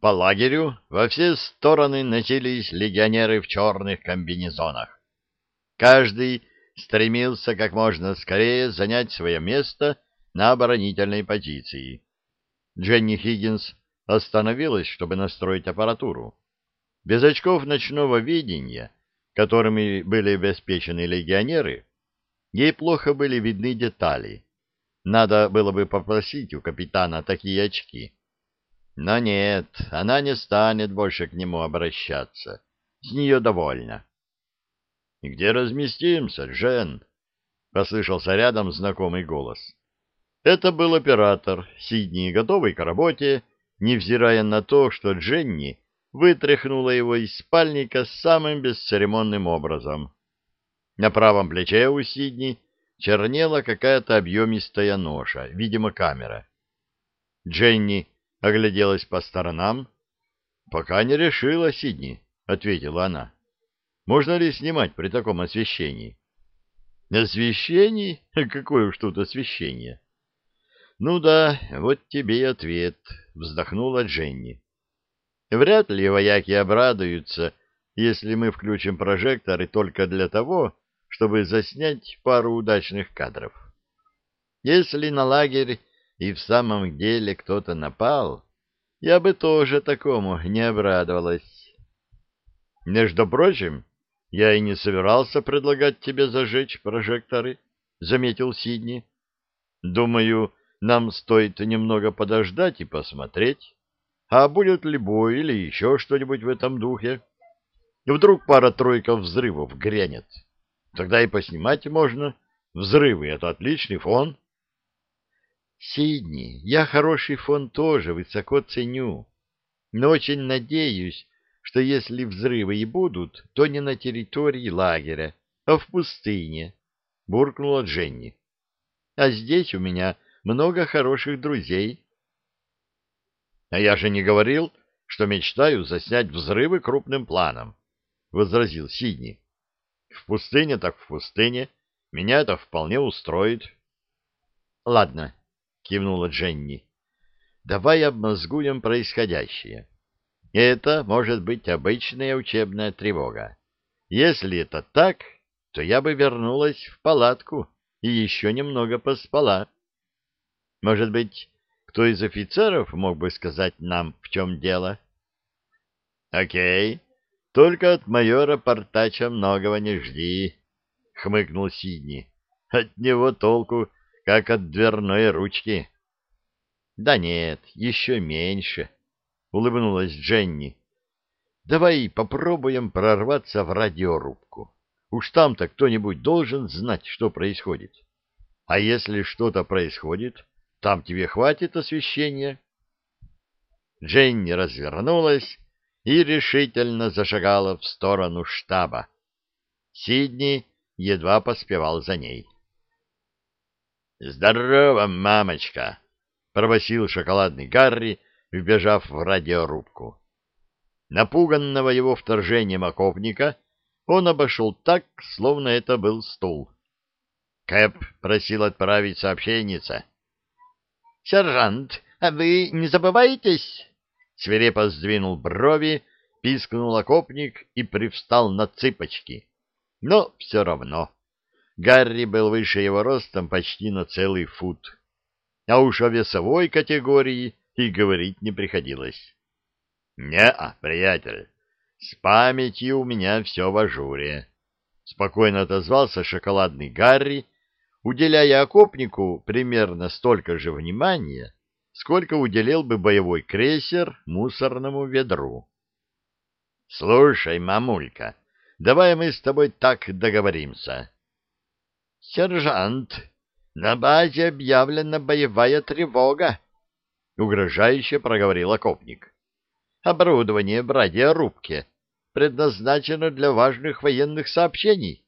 По лагерю во все стороны носились легионеры в черных комбинезонах. Каждый стремился как можно скорее занять свое место на оборонительной позиции. Дженни Хиггинс остановилась, чтобы настроить аппаратуру. Без очков ночного видения, которыми были обеспечены легионеры, ей плохо были видны детали. Надо было бы попросить у капитана такие очки. Но нет, она не станет больше к нему обращаться. С нее довольно. — Где разместимся, Джен? — послышался рядом знакомый голос. Это был оператор, Сидни, готовый к работе, невзирая на то, что Дженни вытряхнула его из спальника самым бесцеремонным образом. На правом плече у Сидни чернела какая-то объемистая ноша, видимо, камера. Дженни огляделась по сторонам. «Пока не решила, Сидни», — ответила она. «Можно ли снимать при таком освещении?» «Освещении? Какое уж тут освещение?» «Ну да, вот тебе и ответ», — вздохнула Дженни. «Вряд ли вояки обрадуются, если мы включим прожекторы только для того, чтобы заснять пару удачных кадров. Если на лагерь и в самом деле кто-то напал, я бы тоже такому не обрадовалась. Между прочим, я и не собирался предлагать тебе зажечь прожекторы, — заметил Сидни. Думаю, нам стоит немного подождать и посмотреть, а будет ли бой или еще что-нибудь в этом духе. Вдруг пара-тройка взрывов грянет. Тогда и поснимать можно. Взрывы — это отличный фон. Сидни, я хороший фон тоже высоко ценю, но очень надеюсь, что если взрывы и будут, то не на территории лагеря, а в пустыне, — буркнула Дженни. А здесь у меня много хороших друзей. — А я же не говорил, что мечтаю заснять взрывы крупным планом, — возразил Сидни. — В пустыне так в пустыне. Меня это вполне устроит. — Ладно, кивнула Дженни. Давай обмозгуем происходящее. Это может быть обычная учебная тревога. Если это так, то я бы вернулась в палатку и еще немного поспала. Может быть, кто из офицеров мог бы сказать нам, в чем дело? — Окей, только от майора Портача многого не жди, — хмыкнул Сидни. — От него толку как от дверной ручки. — Да нет, еще меньше, — улыбнулась Дженни. — Давай попробуем прорваться в радиорубку. Уж там-то кто-нибудь должен знать, что происходит. А если что-то происходит, там тебе хватит освещения. Дженни развернулась и решительно зашагала в сторону штаба. Сидни едва поспевал за ней. «Здорово, мамочка!» — пробасил шоколадный Гарри, вбежав в радиорубку. Напуганного его вторжением окопника он обошел так, словно это был стул. Кэп просил отправить сообщенница. «Сержант, а вы не забываетесь?» Свирепо сдвинул брови, пискнул окопник и привстал на цыпочки. Но все равно Гарри был выше его ростом почти на целый фут. А уж о весовой категории и говорить не приходилось. «Не-а, приятель, с памятью у меня все в ажуре», — спокойно отозвался шоколадный Гарри, уделяя окопнику примерно столько же внимания, сколько уделил бы боевой крейсер мусорному ведру. «Слушай, мамулька, давай мы с тобой так договоримся». «Сержант, на базе объявлена боевая тревога», — угрожающе проговорил окопник. «Оборудование в радиорубке предназначено для важных военных сообщений,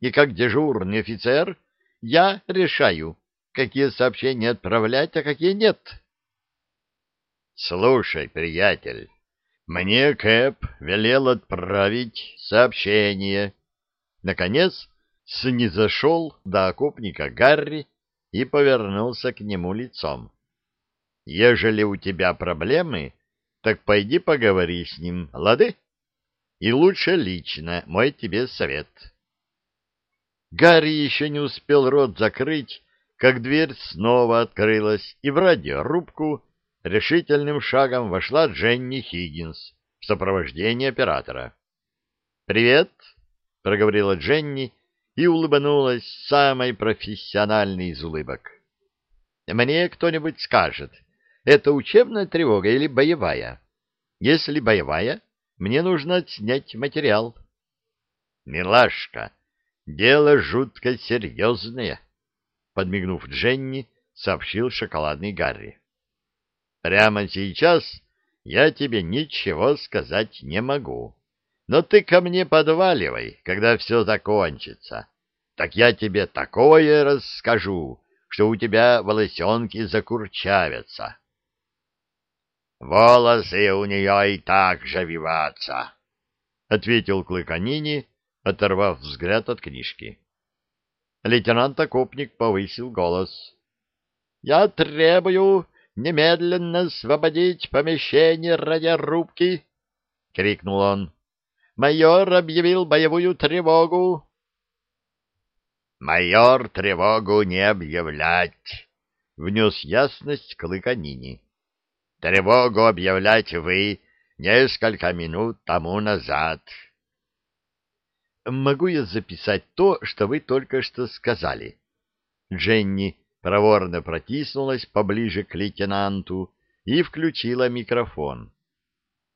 и как дежурный офицер я решаю, какие сообщения отправлять, а какие нет». «Слушай, приятель, мне Кэп велел отправить сообщение». Наконец, снизошел до окопника Гарри и повернулся к нему лицом. «Ежели у тебя проблемы, так пойди поговори с ним, лады? И лучше лично, мой тебе совет. Гарри еще не успел рот закрыть, как дверь снова открылась, и в радиорубку решительным шагом вошла Дженни Хиггинс в сопровождении оператора. «Привет!» — проговорила Дженни и улыбнулась самой профессиональной из улыбок. «Мне кто-нибудь скажет, это учебная тревога или боевая? Если боевая, мне нужно отснять материал». «Милашка, дело жутко серьезное», — подмигнув Дженни, сообщил шоколадный Гарри. «Прямо сейчас я тебе ничего сказать не могу. Но ты ко мне подваливай, когда все закончится. Так я тебе такое расскажу, что у тебя волосенки закурчавятся. Волосы у нее и так же виватся, — ответил Клыканини, оторвав взгляд от книжки. Лейтенант Окопник повысил голос. — Я требую немедленно освободить помещение радиорубки, — крикнул он. Майор объявил боевую тревогу. Майор тревогу не объявлять, внес ясность Клыканини. Тревогу объявлять вы несколько минут тому назад. Могу я записать то, что вы только что сказали? Дженни проворно протиснулась поближе к лейтенанту и включила микрофон.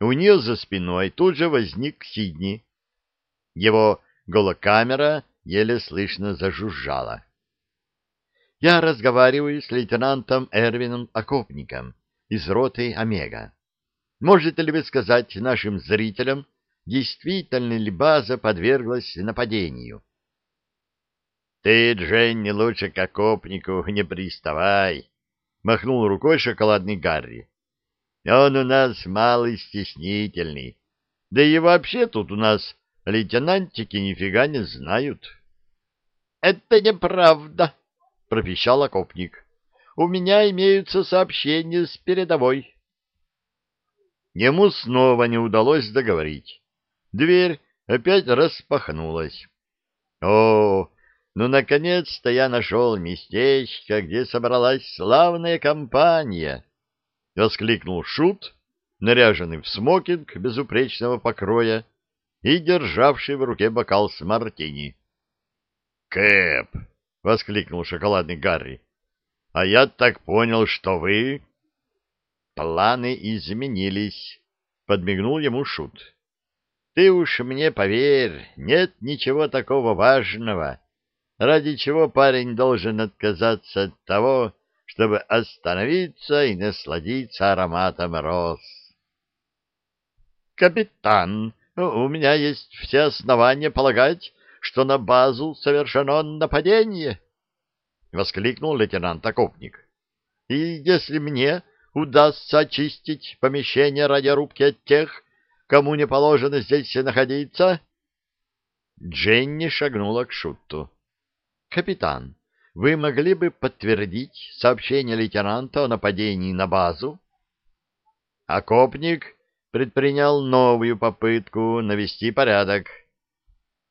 У нее за спиной тут же возник Сидни. Его голокамера еле слышно зажужжала. Я разговариваю с лейтенантом Эрвином Окопником из роты Омега. Можете ли вы сказать нашим зрителям, действительно ли база подверглась нападению? Ты, Дженни, лучше к окопнику не приставай, махнул рукой шоколадный Гарри. Он у нас малый стеснительный. Да и вообще тут у нас лейтенантики нифига не знают. — Это неправда, — пропищал окопник. — У меня имеются сообщения с передовой. Ему снова не удалось договорить. Дверь опять распахнулась. О, ну, наконец-то я нашел местечко, где собралась славная компания. — воскликнул Шут, наряженный в смокинг безупречного покроя и державший в руке бокал с мартини. «Кэп!» — воскликнул шоколадный Гарри. «А я так понял, что вы...» «Планы изменились», — подмигнул ему Шут. «Ты уж мне поверь, нет ничего такого важного, ради чего парень должен отказаться от того, чтобы остановиться и насладиться ароматом роз. «Капитан, у меня есть все основания полагать, что на базу совершено нападение!» — воскликнул лейтенант Окопник. «И если мне удастся очистить помещение радиорубки от тех, кому не положено здесь находиться...» Дженни шагнула к Шутту. «Капитан, вы могли бы подтвердить сообщение лейтенанта о нападении на базу? Окопник предпринял новую попытку навести порядок.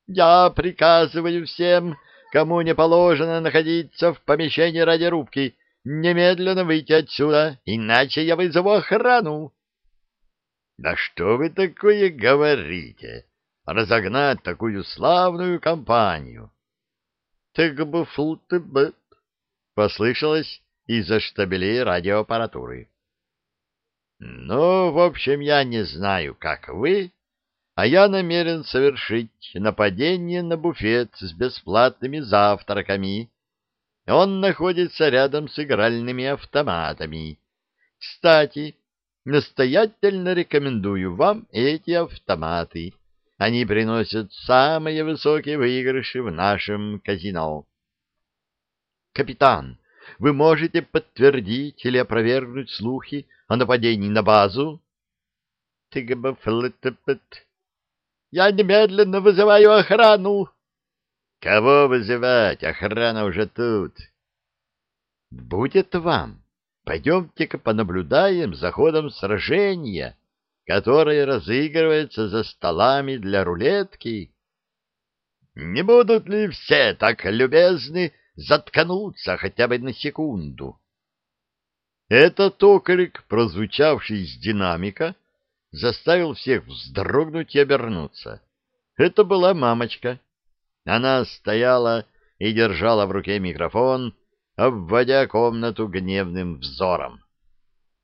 «Я приказываю всем, кому не положено находиться в помещении радиорубки, немедленно выйти отсюда, иначе я вызову охрану». «Да что вы такое говорите? Разогнать такую славную компанию!» «Тыгбуфлтыбэт», — послышалось из-за штабелей радиоаппаратуры. «Ну, в общем, я не знаю, как вы, а я намерен совершить нападение на буфет с бесплатными завтраками. Он находится рядом с игральными автоматами. Кстати, настоятельно рекомендую вам эти автоматы». Они приносят самые высокие выигрыши в нашем казино. Капитан, вы можете подтвердить или опровергнуть слухи о нападении на базу? Я немедленно вызываю охрану. Кого вызывать? Охрана уже тут. Будет вам, Пойдемте-ка понаблюдаем за ходом сражения, которое разыгрывается за столами для рулетки. Не будут ли все так любезны заткнуться хотя бы на секунду? Этот окрик, прозвучавший из динамика, заставил всех вздрогнуть и обернуться. Это была мамочка. Она стояла и держала в руке микрофон, обводя комнату гневным взором.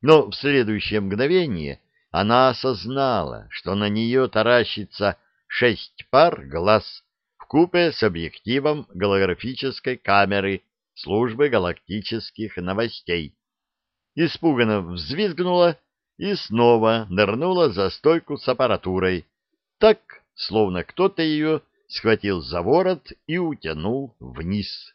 Но в следующее мгновение она осознала, что на нее таращится шесть пар глаз в купе с объективом голографической камеры службы галактических новостей. Испуганно взвизгнула и снова нырнула за стойку с аппаратурой, так, словно кто-то ее схватил за ворот и утянул вниз.